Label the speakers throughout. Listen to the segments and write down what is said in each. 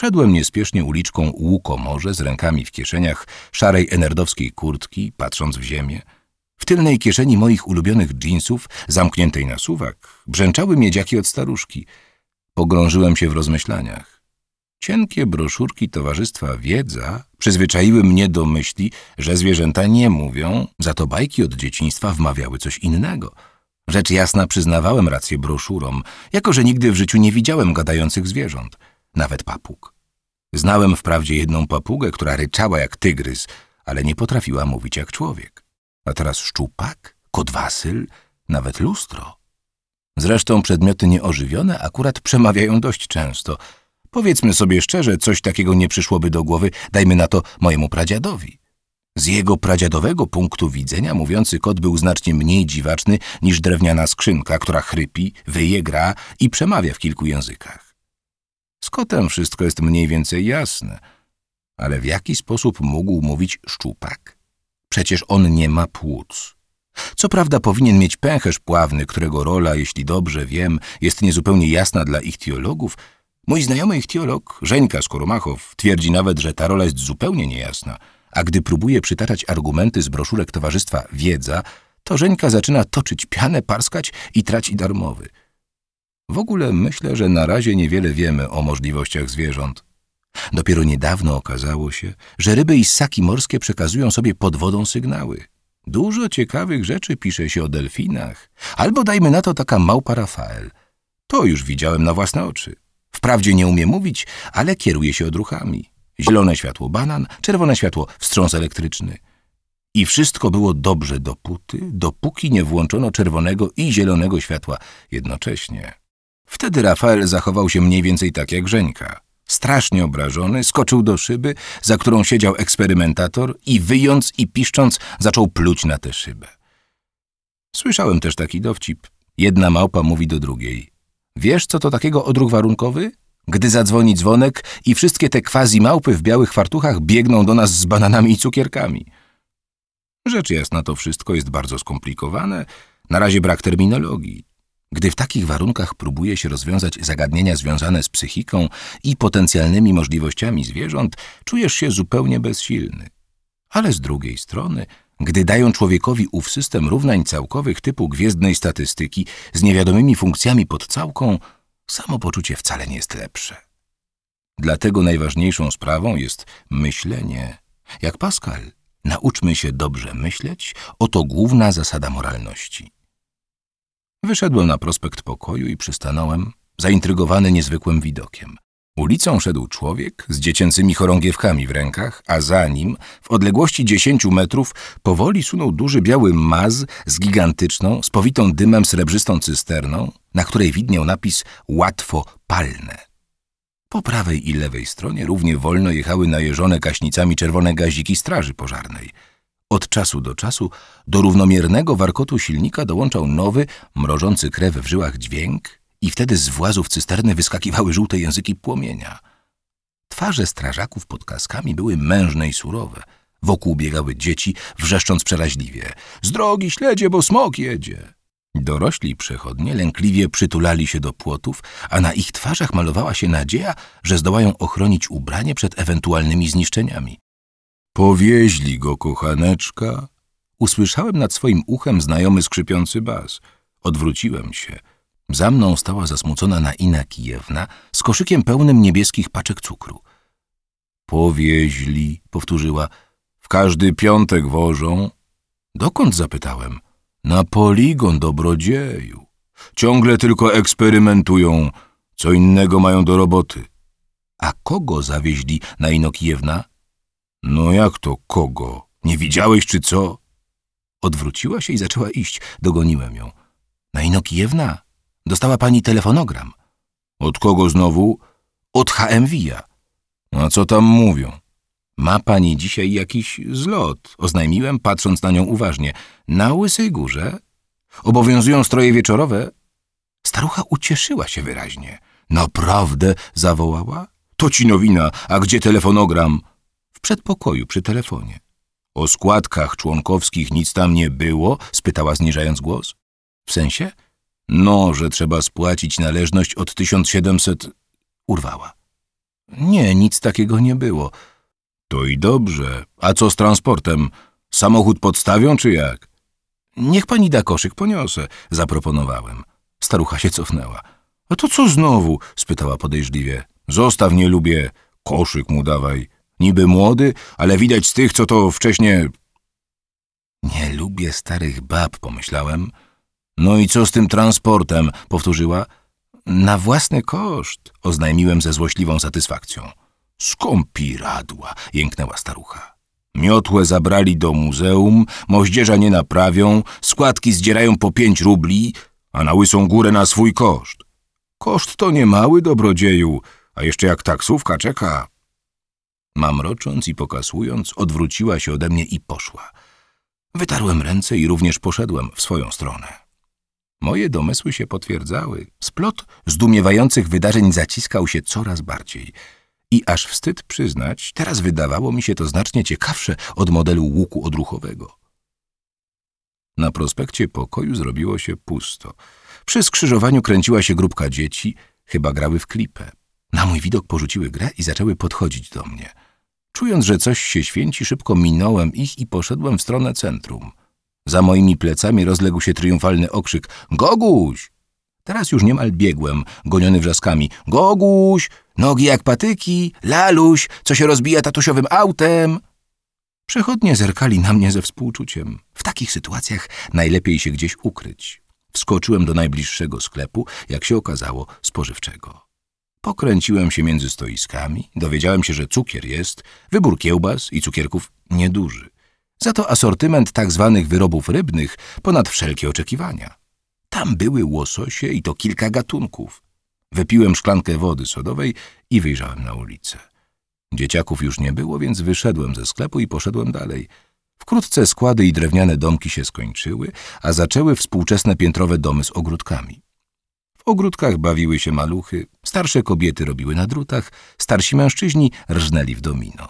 Speaker 1: Szedłem niespiesznie uliczką łukomorze z rękami w kieszeniach szarej enerdowskiej kurtki, patrząc w ziemię. W tylnej kieszeni moich ulubionych dżinsów, zamkniętej na suwak, brzęczały miedziaki od staruszki. Pogrążyłem się w rozmyślaniach. Cienkie broszurki Towarzystwa Wiedza przyzwyczaiły mnie do myśli, że zwierzęta nie mówią, za to bajki od dzieciństwa wmawiały coś innego. Rzecz jasna przyznawałem rację broszurom, jako że nigdy w życiu nie widziałem gadających zwierząt, nawet papug. Znałem wprawdzie jedną papugę, która ryczała jak tygrys, ale nie potrafiła mówić jak człowiek. A teraz szczupak, kotwasyl, nawet lustro. Zresztą przedmioty nieożywione akurat przemawiają dość często. Powiedzmy sobie szczerze, coś takiego nie przyszłoby do głowy, dajmy na to mojemu pradziadowi. Z jego pradziadowego punktu widzenia mówiący kot był znacznie mniej dziwaczny niż drewniana skrzynka, która chrypi, wyje, gra i przemawia w kilku językach. Z kotem wszystko jest mniej więcej jasne, ale w jaki sposób mógł mówić szczupak? Przecież on nie ma płuc. Co prawda powinien mieć pęcherz pławny, którego rola, jeśli dobrze wiem, jest niezupełnie jasna dla ichtiologów. Mój znajomy ichtiolog, Żeńka Skoromachow, twierdzi nawet, że ta rola jest zupełnie niejasna, a gdy próbuje przytaczać argumenty z broszurek Towarzystwa Wiedza, to Żeńka zaczyna toczyć pianę, parskać i traci darmowy. W ogóle myślę, że na razie niewiele wiemy o możliwościach zwierząt. Dopiero niedawno okazało się, że ryby i ssaki morskie przekazują sobie pod wodą sygnały. Dużo ciekawych rzeczy pisze się o delfinach. Albo dajmy na to taka małpa Rafael. To już widziałem na własne oczy. Wprawdzie nie umie mówić, ale kieruje się odruchami. Zielone światło banan, czerwone światło wstrząs elektryczny. I wszystko było dobrze dopóty, dopóki nie włączono czerwonego i zielonego światła jednocześnie. Wtedy Rafael zachował się mniej więcej tak jak Żeńka. Strasznie obrażony, skoczył do szyby, za którą siedział eksperymentator i wyjąc i piszcząc zaczął pluć na tę szybę. Słyszałem też taki dowcip. Jedna małpa mówi do drugiej. Wiesz, co to takiego odruch warunkowy? Gdy zadzwoni dzwonek i wszystkie te quasi małpy w białych fartuchach biegną do nas z bananami i cukierkami. Rzecz jasna, to wszystko jest bardzo skomplikowane. Na razie brak terminologii. Gdy w takich warunkach próbuje się rozwiązać zagadnienia związane z psychiką i potencjalnymi możliwościami zwierząt, czujesz się zupełnie bezsilny. Ale z drugiej strony, gdy dają człowiekowi ów system równań całkowych typu gwiezdnej statystyki z niewiadomymi funkcjami pod całką, samopoczucie wcale nie jest lepsze. Dlatego najważniejszą sprawą jest myślenie. Jak Pascal, nauczmy się dobrze myśleć, oto główna zasada moralności. Wyszedłem na prospekt pokoju i przystanąłem, zaintrygowany niezwykłym widokiem. Ulicą szedł człowiek z dziecięcymi chorągiewkami w rękach, a za nim, w odległości dziesięciu metrów, powoli sunął duży biały maz z gigantyczną, spowitą dymem srebrzystą cysterną, na której widniał napis łatwo palne. Po prawej i lewej stronie równie wolno jechały najeżone kaśnicami czerwone gaziki straży pożarnej – od czasu do czasu do równomiernego warkotu silnika dołączał nowy, mrożący krew w żyłach dźwięk i wtedy z włazów cysterny wyskakiwały żółte języki płomienia. Twarze strażaków pod kaskami były mężne i surowe. Wokół biegały dzieci, wrzeszcząc przeraźliwie. — Z drogi śledzie, bo smok jedzie! Dorośli przechodnie lękliwie przytulali się do płotów, a na ich twarzach malowała się nadzieja, że zdołają ochronić ubranie przed ewentualnymi zniszczeniami. Powieźli go, kochaneczka. Usłyszałem nad swoim uchem znajomy skrzypiący bas. Odwróciłem się. Za mną stała zasmucona Naina Kijewna z koszykiem pełnym niebieskich paczek cukru. Powieźli, powtórzyła. W każdy piątek wożą. Dokąd zapytałem? Na poligon dobrodzieju. Ciągle tylko eksperymentują. Co innego mają do roboty. A kogo zawieźli Naino Kijewna? No jak to kogo? Nie widziałeś czy co? Odwróciła się i zaczęła iść. Dogoniłem ją. Na Inokijewna. Dostała pani telefonogram. Od kogo znowu? Od HMV-a. A co tam mówią? Ma pani dzisiaj jakiś zlot, oznajmiłem, patrząc na nią uważnie. Na Łysej Górze? Obowiązują stroje wieczorowe? Starucha ucieszyła się wyraźnie. Naprawdę? zawołała. To ci nowina, a gdzie telefonogram? W przedpokoju przy telefonie. O składkach członkowskich nic tam nie było? spytała zniżając głos. W sensie? No, że trzeba spłacić należność od 1700... Urwała. Nie, nic takiego nie było. To i dobrze. A co z transportem? Samochód podstawią, czy jak? Niech pani da koszyk, poniosę, zaproponowałem. Starucha się cofnęła. A to co znowu? spytała podejrzliwie. Zostaw, nie lubię. Koszyk mu dawaj. Niby młody, ale widać z tych, co to wcześniej... Nie lubię starych bab, pomyślałem. No i co z tym transportem? powtórzyła. Na własny koszt, oznajmiłem ze złośliwą satysfakcją. Skąpiradła, jęknęła starucha. Miotłę zabrali do muzeum, moździerza nie naprawią, składki zdzierają po pięć rubli, a na łysą górę na swój koszt. Koszt to niemały, dobrodzieju, a jeszcze jak taksówka czeka. Mamrocząc i pokasując, odwróciła się ode mnie i poszła. Wytarłem ręce i również poszedłem w swoją stronę. Moje domysły się potwierdzały. Splot zdumiewających wydarzeń zaciskał się coraz bardziej. I aż wstyd przyznać, teraz wydawało mi się to znacznie ciekawsze od modelu łuku odruchowego. Na prospekcie pokoju zrobiło się pusto. Przy skrzyżowaniu kręciła się grupka dzieci, chyba grały w klipę. Na mój widok porzuciły grę i zaczęły podchodzić do mnie. Czując, że coś się święci, szybko minąłem ich i poszedłem w stronę centrum. Za moimi plecami rozległ się triumfalny okrzyk Goguś! Teraz już niemal biegłem, goniony wrzaskami. Goguś! Nogi jak patyki! Laluś! Co się rozbija tatusiowym autem? Przechodnie zerkali na mnie ze współczuciem. W takich sytuacjach najlepiej się gdzieś ukryć. Wskoczyłem do najbliższego sklepu, jak się okazało, spożywczego. Pokręciłem się między stoiskami, dowiedziałem się, że cukier jest, wybór kiełbas i cukierków nieduży. Za to asortyment tak zwanych wyrobów rybnych ponad wszelkie oczekiwania. Tam były łososie i to kilka gatunków. Wypiłem szklankę wody sodowej i wyjrzałem na ulicę. Dzieciaków już nie było, więc wyszedłem ze sklepu i poszedłem dalej. Wkrótce składy i drewniane domki się skończyły, a zaczęły współczesne piętrowe domy z ogródkami. W ogródkach bawiły się maluchy, starsze kobiety robiły na drutach, starsi mężczyźni rżnęli w domino.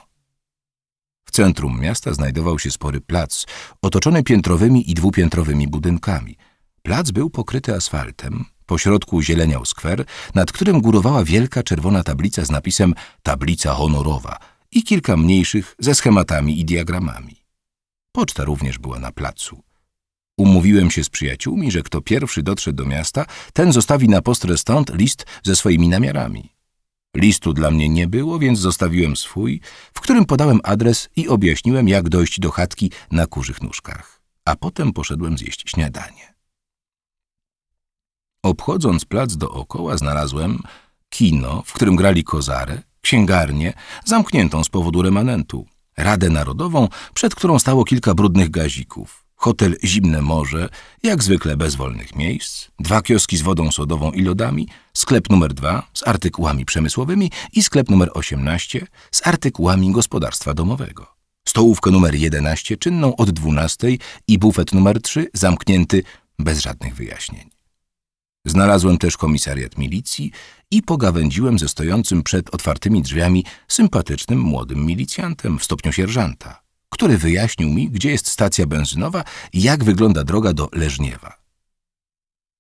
Speaker 1: W centrum miasta znajdował się spory plac, otoczony piętrowymi i dwupiętrowymi budynkami. Plac był pokryty asfaltem, po środku zieleniał skwer, nad którym górowała wielka czerwona tablica z napisem Tablica honorowa i kilka mniejszych ze schematami i diagramami. Poczta również była na placu. Umówiłem się z przyjaciółmi, że kto pierwszy dotrze do miasta, ten zostawi na postrę stąd list ze swoimi namiarami. Listu dla mnie nie było, więc zostawiłem swój, w którym podałem adres i objaśniłem, jak dojść do chatki na kurzych nóżkach. A potem poszedłem zjeść śniadanie. Obchodząc plac dookoła znalazłem kino, w którym grali kozarę, księgarnię, zamkniętą z powodu remanentu, Radę Narodową, przed którą stało kilka brudnych gazików, hotel Zimne Morze, jak zwykle bez wolnych miejsc, dwa kioski z wodą sodową i lodami, sklep numer dwa z artykułami przemysłowymi i sklep numer 18 z artykułami gospodarstwa domowego. Stołówkę numer 11 czynną od 12 i bufet numer 3 zamknięty bez żadnych wyjaśnień. Znalazłem też komisariat milicji i pogawędziłem ze stojącym przed otwartymi drzwiami sympatycznym młodym milicjantem w stopniu sierżanta, który wyjaśnił mi, gdzie jest stacja benzynowa i jak wygląda droga do Leżniewa.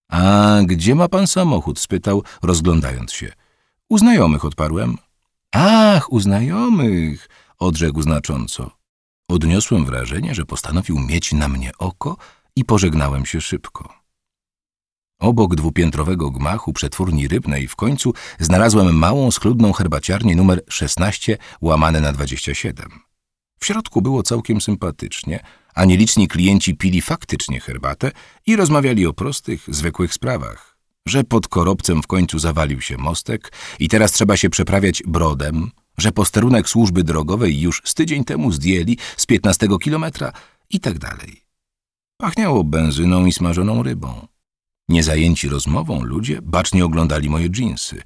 Speaker 1: A gdzie ma pan samochód? spytał, rozglądając się. U znajomych odparłem. Ach, u znajomych, odrzekł znacząco. Odniosłem wrażenie, że postanowił mieć na mnie oko i pożegnałem się szybko. Obok dwupiętrowego gmachu przetwórni rybnej w końcu znalazłem małą, schludną herbaciarnię numer 16 łamane na 27. W środku było całkiem sympatycznie, a nieliczni klienci pili faktycznie herbatę i rozmawiali o prostych, zwykłych sprawach. Że pod korobcem w końcu zawalił się mostek i teraz trzeba się przeprawiać brodem, że posterunek służby drogowej już z tydzień temu zdjęli z 15 kilometra i tak dalej. Pachniało benzyną i smażoną rybą. Niezajęci rozmową ludzie bacznie oglądali moje dżinsy.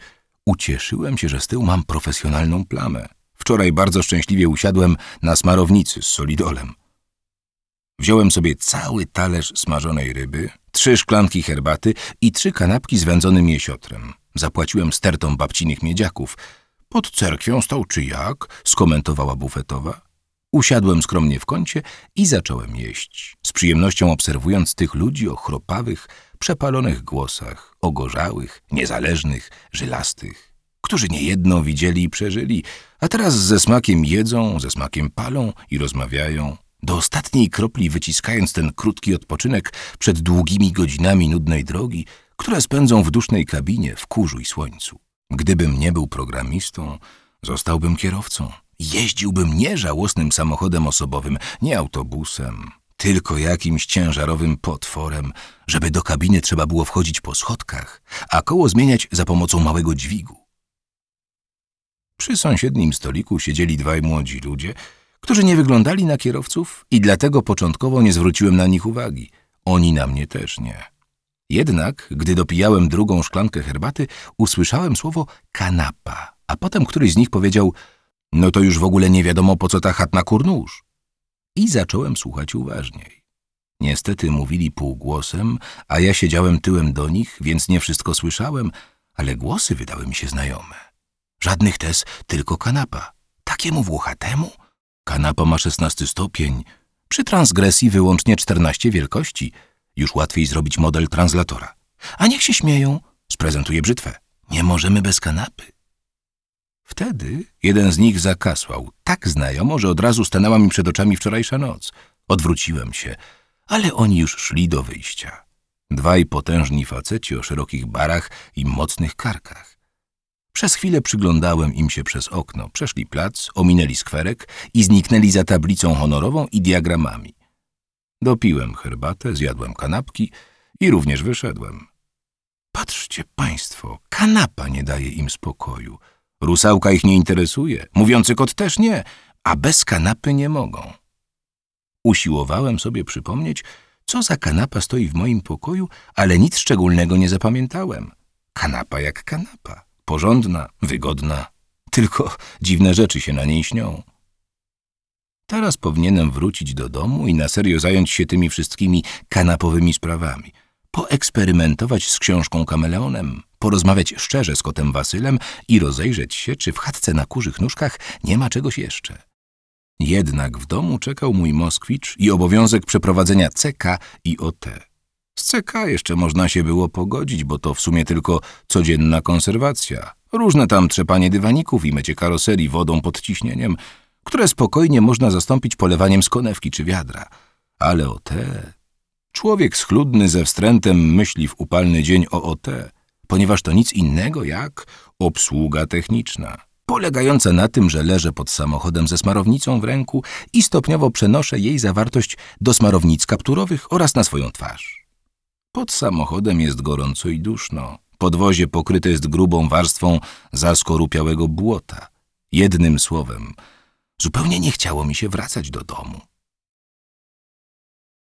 Speaker 1: Ucieszyłem się, że z tyłu mam profesjonalną plamę. Wczoraj bardzo szczęśliwie usiadłem na smarownicy z solidolem. Wziąłem sobie cały talerz smażonej ryby, trzy szklanki herbaty i trzy kanapki z wędzonym jesiotrem. Zapłaciłem stertą babcinych miedziaków. Pod cerkwią stał czy jak? skomentowała bufetowa. Usiadłem skromnie w kącie i zacząłem jeść, z przyjemnością obserwując tych ludzi o chropawych, przepalonych głosach, ogorzałych, niezależnych, żylastych. Którzy niejedno widzieli i przeżyli, a teraz ze smakiem jedzą, ze smakiem palą i rozmawiają, do ostatniej kropli wyciskając ten krótki odpoczynek przed długimi godzinami nudnej drogi, które spędzą w dusznej kabinie w kurzu i słońcu. Gdybym nie był programistą, zostałbym kierowcą. Jeździłbym nie żałosnym samochodem osobowym, nie autobusem, tylko jakimś ciężarowym potworem, żeby do kabiny trzeba było wchodzić po schodkach, a koło zmieniać za pomocą małego dźwigu. Przy sąsiednim stoliku siedzieli dwaj młodzi ludzie, którzy nie wyglądali na kierowców i dlatego początkowo nie zwróciłem na nich uwagi. Oni na mnie też nie. Jednak, gdy dopijałem drugą szklankę herbaty, usłyszałem słowo kanapa, a potem któryś z nich powiedział no to już w ogóle nie wiadomo po co ta chatna kurnóż. I zacząłem słuchać uważniej. Niestety mówili półgłosem, a ja siedziałem tyłem do nich, więc nie wszystko słyszałem, ale głosy wydały mi się znajome. Żadnych tes, tylko kanapa. Takiemu włochatemu? Kanapa ma szesnasty stopień. Przy transgresji wyłącznie czternaście wielkości. Już łatwiej zrobić model translatora. A niech się śmieją. Sprezentuję brzytwę. Nie możemy bez kanapy. Wtedy jeden z nich zakasłał, tak znajomo, że od razu stanęła mi przed oczami wczorajsza noc. Odwróciłem się, ale oni już szli do wyjścia. Dwaj potężni faceci o szerokich barach i mocnych karkach. Przez chwilę przyglądałem im się przez okno. Przeszli plac, ominęli skwerek i zniknęli za tablicą honorową i diagramami. Dopiłem herbatę, zjadłem kanapki i również wyszedłem. Patrzcie państwo, kanapa nie daje im spokoju. Rusałka ich nie interesuje, mówiący kot też nie, a bez kanapy nie mogą. Usiłowałem sobie przypomnieć, co za kanapa stoi w moim pokoju, ale nic szczególnego nie zapamiętałem. Kanapa jak kanapa, porządna, wygodna, tylko dziwne rzeczy się na niej śnią. Teraz powinienem wrócić do domu i na serio zająć się tymi wszystkimi kanapowymi sprawami. Poeksperymentować z książką Kameleonem, porozmawiać szczerze z kotem Wasylem i rozejrzeć się, czy w chatce na kurzych nóżkach nie ma czegoś jeszcze. Jednak w domu czekał mój Moskwicz i obowiązek przeprowadzenia CK i OT. Z CK jeszcze można się było pogodzić, bo to w sumie tylko codzienna konserwacja. Różne tam trzepanie dywaników i mycie karoserii wodą pod ciśnieniem, które spokojnie można zastąpić polewaniem z konewki czy wiadra. Ale OT... Człowiek schludny ze wstrętem myśli w upalny dzień o OT, ponieważ to nic innego jak obsługa techniczna, polegająca na tym, że leżę pod samochodem ze smarownicą w ręku i stopniowo przenoszę jej zawartość do smarownic kapturowych oraz na swoją twarz. Pod samochodem jest gorąco i duszno. Podwozie pokryte jest grubą warstwą zaskorupiałego błota. Jednym słowem, zupełnie nie chciało mi się wracać do domu.